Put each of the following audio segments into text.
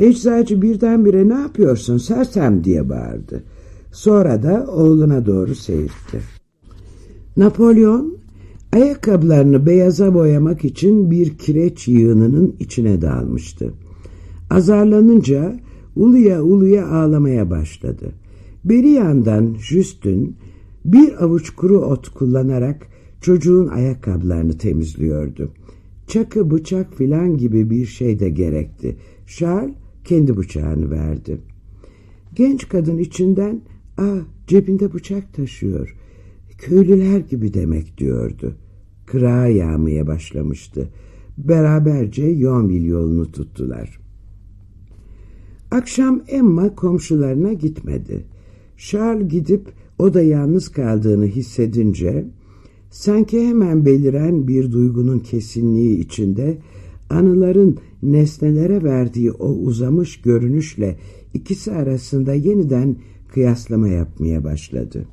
Eczacı birdenbire ne yapıyorsun sersem diye bağırdı. Sonra da oğluna doğru seyirtti. Napolyon ayakkabılarını beyaza boyamak için bir kireç yığınının içine dalmıştı. Azarlanınca uluya uluya ağlamaya başladı. Beri yandan Justin bir avuç kuru ot kullanarak çocuğun ayakkabılarını temizliyordu. Çakı, bıçak filan gibi bir şey de gerekti. Charles kendi bıçağını verdi. Genç kadın içinden ''Aa cebinde bıçak taşıyor. Köylüler gibi demek.'' diyordu. Kırağa yağmaya başlamıştı. Beraberce Yonville yolunu tuttular. Akşam Emma komşularına gitmedi. Charles gidip o da yalnız kaldığını hissedince sanki hemen beliren bir duygunun kesinliği içinde anıların nesnelere verdiği o uzamış görünüşle ikisi arasında yeniden kıyaslama yapmaya başladı.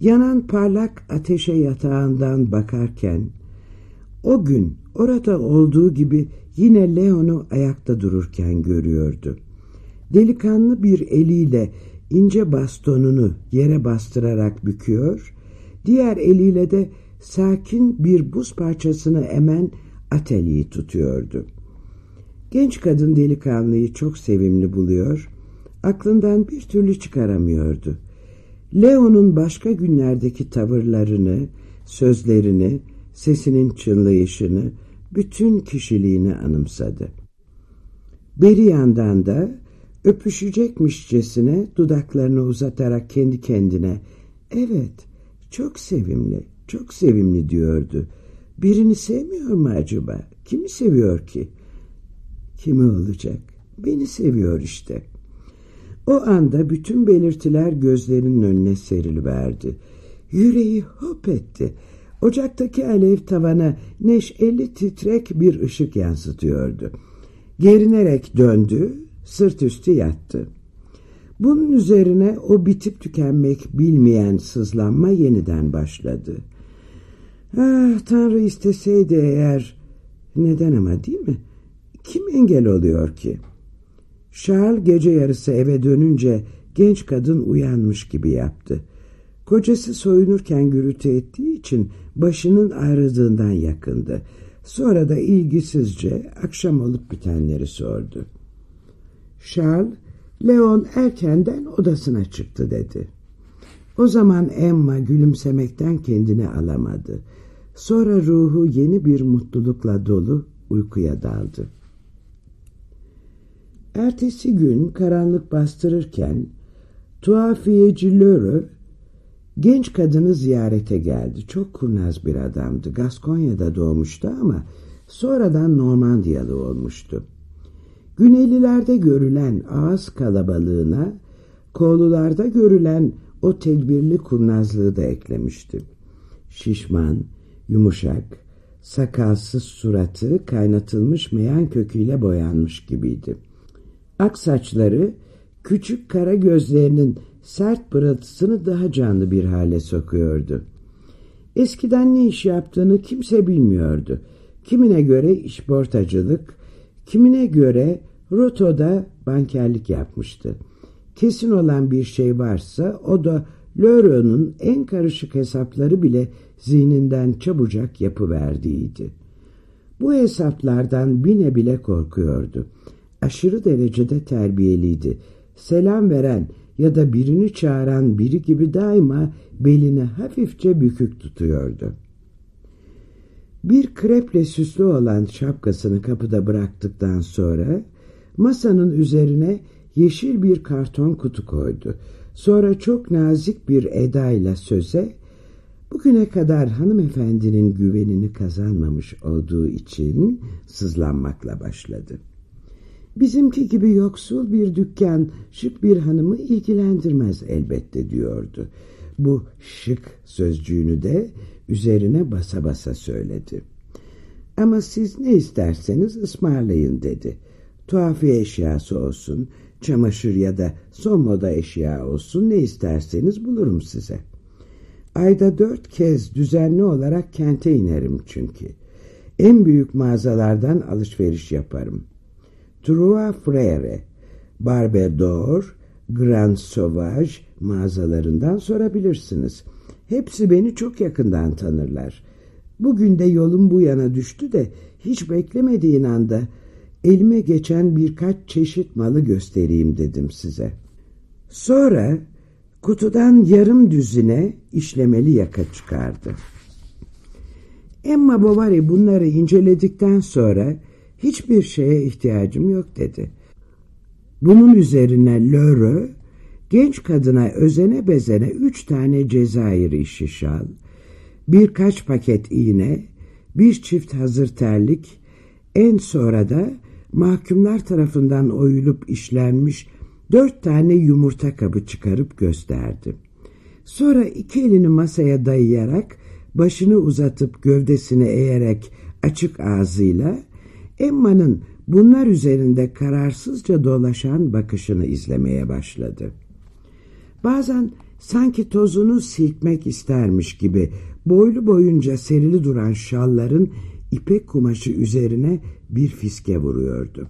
Yanan parlak ateşe yatağından bakarken o gün orada olduğu gibi yine Leon'u ayakta dururken görüyordu. Delikanlı bir eliyle ince bastonunu yere bastırarak büküyor, diğer eliyle de sakin bir buz parçasını emen Atelye'yi tutuyordu. Genç kadın delikanlıyı çok sevimli buluyor, aklından bir türlü çıkaramıyordu. Leo'nun başka günlerdeki tavırlarını, sözlerini, sesinin çınlayışını, bütün kişiliğini anımsadı. Beri yandan da öpüşecekmişçesine dudaklarını uzatarak kendi kendine ''Evet, çok sevimli, çok sevimli'' diyordu. Birini sevmiyor mu acaba? Kimi seviyor ki? Kimi olacak? Beni seviyor işte. O anda bütün belirtiler gözlerinin önüne seriliverdi. Yüreği hop etti. Ocaktaki alev tavana neşeli titrek bir ışık yansıtıyordu. Gerinerek döndü, sırt üstü yattı. Bunun üzerine o bitip tükenmek bilmeyen sızlanma yeniden başladı. Ah Tanrı isteseydi eğer... Neden ama değil mi? Kim engel oluyor ki? Charles gece yarısı eve dönünce genç kadın uyanmış gibi yaptı. Kocası soyunurken gürültü ettiği için başının ağrıdığından yakındı. Sonra da ilgisizce akşam olup bitenleri sordu. Charles, Leon erkenden odasına çıktı dedi. O zaman Emma gülümsemekten kendini alamadı. Sonra ruhu yeni bir mutlulukla dolu uykuya daldı. Ertesi gün karanlık bastırırken tuhafiyeci Lörö genç kadını ziyarete geldi. Çok kurnaz bir adamdı. Gaskonya'da doğmuştu ama sonradan Normandiyalı olmuştu. Güneylilerde görülen ağız kalabalığına Koğlularda görülen o tedbirli kurnazlığı da eklemişti. Şişman, yumuşak, sakalsız suratı kaynatılmış meyan köküyle boyanmış gibiydi. Ak saçları küçük kara gözlerinin sert pırıltısını daha canlı bir hale sokuyordu. Eskiden ne iş yaptığını kimse bilmiyordu. Kimine göre işportacılık, kimine göre rotoda bankerlik yapmıştı. Kesin olan bir şey varsa o da Lörö'nün en karışık hesapları bile zihninden çabucak yapıverdiğiydi. Bu hesaplardan bine bile korkuyordu. Aşırı derecede terbiyeliydi. Selam veren ya da birini çağıran biri gibi daima belini hafifçe bükük tutuyordu. Bir kreple süslü olan şapkasını kapıda bıraktıktan sonra masanın üzerine yeşil bir karton kutu koydu. Sonra çok nazik bir edayla söze bugüne kadar hanımefendinin güvenini kazanmamış olduğu için sızlanmakla başladı. Bizimki gibi yoksul bir dükkan şık bir hanımı ilgilendirmez elbette diyordu. Bu şık sözcüğünü de üzerine basa basa söyledi. Ama siz ne isterseniz ısmarlayın dedi. Tuhafiye eşyası olsun, çamaşır ya da son moda eşya olsun ne isterseniz bulurum size. Ayda dört kez düzenli olarak kente inerim çünkü. En büyük mağazalardan alışveriş yaparım. Trois Frères, Barbedor, Grand Sauvage mağazalarından sorabilirsiniz. Hepsi beni çok yakından tanırlar. Bugün de yolum bu yana düştü de hiç beklemediğin anda elime geçen birkaç çeşit malı göstereyim dedim size. Sonra kutudan yarım düzine işlemeli yaka çıkardı. Emma Bovary bunları inceledikten sonra hiçbir şeye ihtiyacım yok dedi. Bunun üzerine Lörö genç kadına özene bezene üç tane Cezayir işi şal, birkaç paket iğne, bir çift hazır terlik, en sonra da mahkumlar tarafından oyulup işlenmiş dört tane yumurta kabı çıkarıp gösterdi. Sonra iki elini masaya dayayarak, başını uzatıp gövdesini eğerek açık ağzıyla Emma'nın bunlar üzerinde kararsızca dolaşan bakışını izlemeye başladı. Bazen sanki tozunu silkmek istermiş gibi boylu boyunca serili duran şalların ipek kumaşı üzerine bir fiske vuruyordu.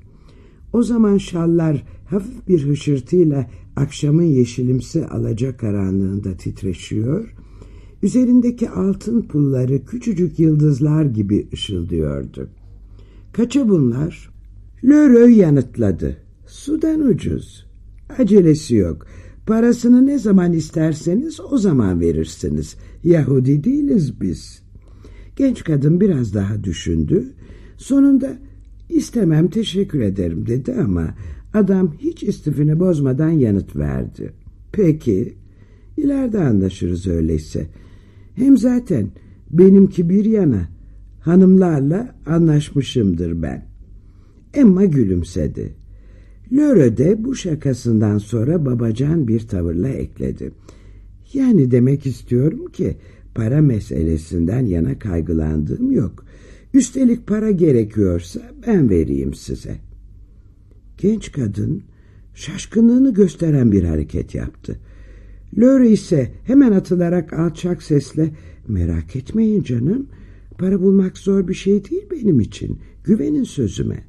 O zaman şallar hafif bir hışırtıyla akşamın yeşilimsi alaca karanlığında titreşiyor, üzerindeki altın pulları küçücük yıldızlar gibi ışıldıyordu. Kaça bunlar? Lörö yanıtladı. Sudan ucuz. Acelesi yok. Parasını ne zaman isterseniz o zaman verirsiniz. Yahudi değiliz biz. Genç kadın biraz daha düşündü. Sonunda istemem teşekkür ederim dedi ama adam hiç istifini bozmadan yanıt verdi. Peki, ileride anlaşırız öyleyse. Hem zaten benimki bir yana hanımlarla anlaşmışımdır ben. Emma gülümsedi. Lörö de bu şakasından sonra babacan bir tavırla ekledi. Yani demek istiyorum ki para meselesinden yana kaygılandığım yok. Üstelik para gerekiyorsa ben vereyim size. Genç kadın şaşkınlığını gösteren bir hareket yaptı. Lörö ise hemen atılarak alçak sesle merak etmeyin canım para bulmak zor bir şey değil benim için güvenin sözüme.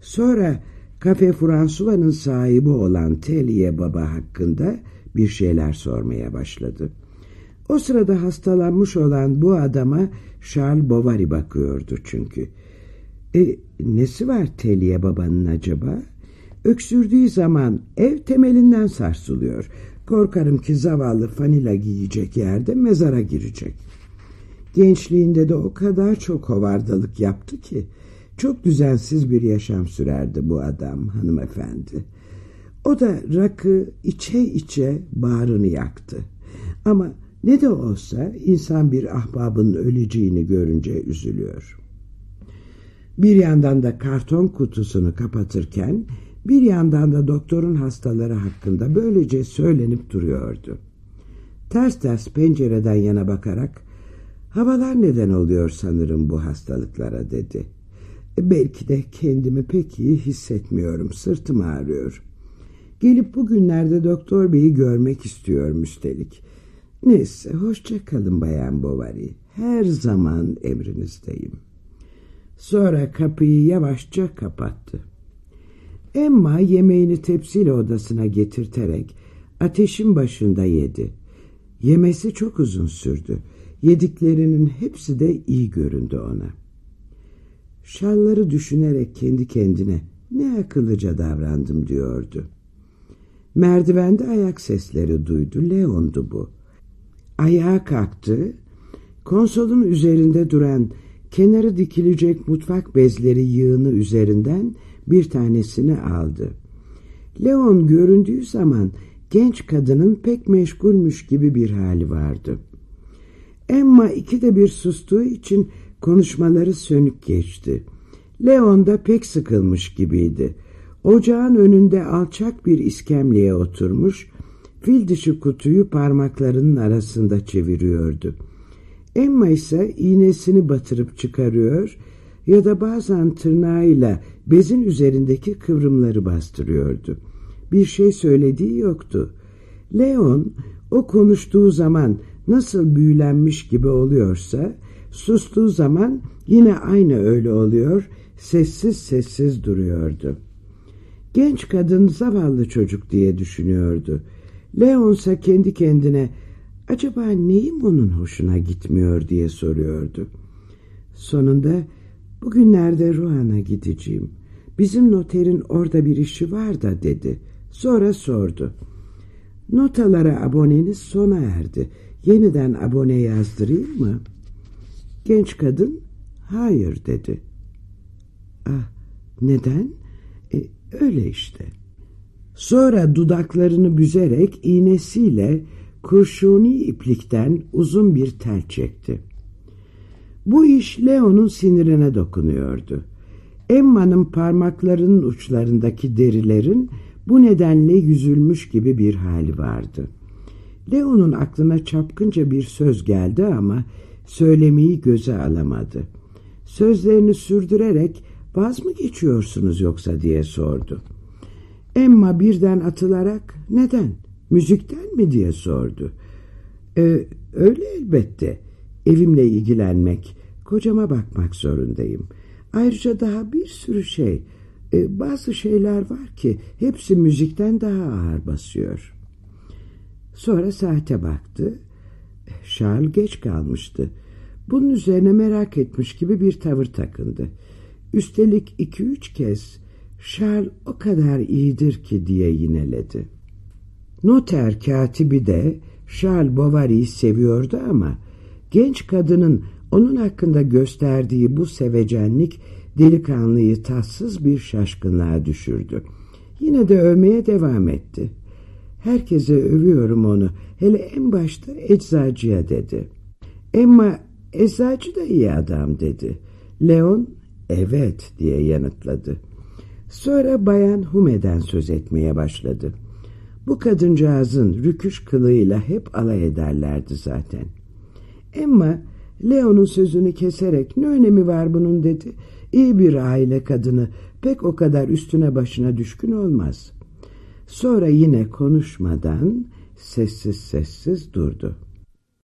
Sonra Kafe Fransuva'nın sahibi olan Telliye Baba hakkında bir şeyler sormaya başladı. O sırada hastalanmış olan bu adama Charles Bovary bakıyordu çünkü. E, nesi var Telliye Baba'nın acaba? Öksürdüğü zaman ev temelinden sarsılıyor. Korkarım ki zavallı fanila giyecek yerde mezara girecek. Gençliğinde de o kadar çok hovardalık yaptı ki çok düzensiz bir yaşam sürerdi bu adam hanımefendi. O da rakı içe içe bağrını yaktı. Ama ne de olsa insan bir ahbabın öleceğini görünce üzülüyor. Bir yandan da karton kutusunu kapatırken bir yandan da doktorun hastaları hakkında böylece söylenip duruyordu. Ters ters pencereden yana bakarak havalar neden oluyor sanırım bu hastalıklara dedi. Belki de kendimi pek iyi hissetmiyorum. Sırtım ağrıyor. Gelip bugünlerde doktor beyi görmek istiyorum üstelik. Neyse hoşça kalın Bayan Bovary. Her zaman emrinizdeyim. Sonra kapıyı yavaşça kapattı. Emma yemeğini tepsiyle odasına getirterek ateşin başında yedi. Yemesi çok uzun sürdü. Yediklerinin hepsi de iyi göründü ona. Şalları düşünerek kendi kendine ne akıllıca davrandım diyordu. Merdivende ayak sesleri duydu. Leon'du bu. Ayağa kalktı. Konsolun üzerinde duran kenarı dikilecek mutfak bezleri yığını üzerinden bir tanesini aldı. Leon göründüğü zaman genç kadının pek meşgulmüş gibi bir hali vardı. Emma ikide bir sustuğu için konuşmaları sönük geçti. Leon da pek sıkılmış gibiydi. Ocağın önünde alçak bir iskemleye oturmuş, fil dişi kutuyu parmaklarının arasında çeviriyordu. Emma ise iğnesini batırıp çıkarıyor ya da bazen tırnağıyla bezin üzerindeki kıvrımları bastırıyordu. Bir şey söylediği yoktu. Leon o konuştuğu zaman nasıl büyülenmiş gibi oluyorsa sustuğu zaman yine aynı öyle oluyor sessiz sessiz duruyordu. Genç kadın zavallı çocuk diye düşünüyordu. Leon ise kendi kendine acaba neyim onun hoşuna gitmiyor diye soruyordu. Sonunda bugünlerde Ruan'a gideceğim. Bizim noterin orada bir işi var da dedi. Sonra sordu. Notalara aboneniz sona erdi. Yeniden abone yazdırayım mı? Genç kadın hayır dedi. Ah neden? E, öyle işte. Sonra dudaklarını büzerek iğnesiyle kurşuni iplikten uzun bir tel çekti. Bu iş Leo'nun sinirine dokunuyordu. Emma'nın parmaklarının uçlarındaki derilerin bu nedenle yüzülmüş gibi bir hali vardı. Leo'nun aklına çapkınca bir söz geldi ama söylemeyi göze alamadı. Sözlerini sürdürerek vaz mı geçiyorsunuz yoksa diye sordu. Emma birden atılarak neden, müzikten mi diye sordu. Ee, öyle elbette, evimle ilgilenmek, kocama bakmak zorundayım. Ayrıca daha bir sürü şey, ee, bazı şeyler var ki hepsi müzikten daha ağır basıyor. Sonra saate baktı. Charles geç kalmıştı. Bunun üzerine merak etmiş gibi bir tavır takındı. Üstelik iki üç kez Charles o kadar iyidir ki diye yineledi. Noter katibi de Charles Bovary'i seviyordu ama genç kadının onun hakkında gösterdiği bu sevecenlik delikanlıyı tatsız bir şaşkınlığa düşürdü. Yine de övmeye devam etti. Herkese övüyorum onu. Hele en başta eczacıya dedi. Emma eczacı da iyi adam dedi. Leon evet diye yanıtladı. Sonra Bayan Hume'den söz etmeye başladı. Bu kadıncağızın rüküş kılığıyla hep alay ederlerdi zaten. Emma Leon'un sözünü keserek ne önemi var bunun dedi. İyi bir aile kadını pek o kadar üstüne başına düşkün olmaz. Sonra yine konuşmadan sessiz sessiz durdu.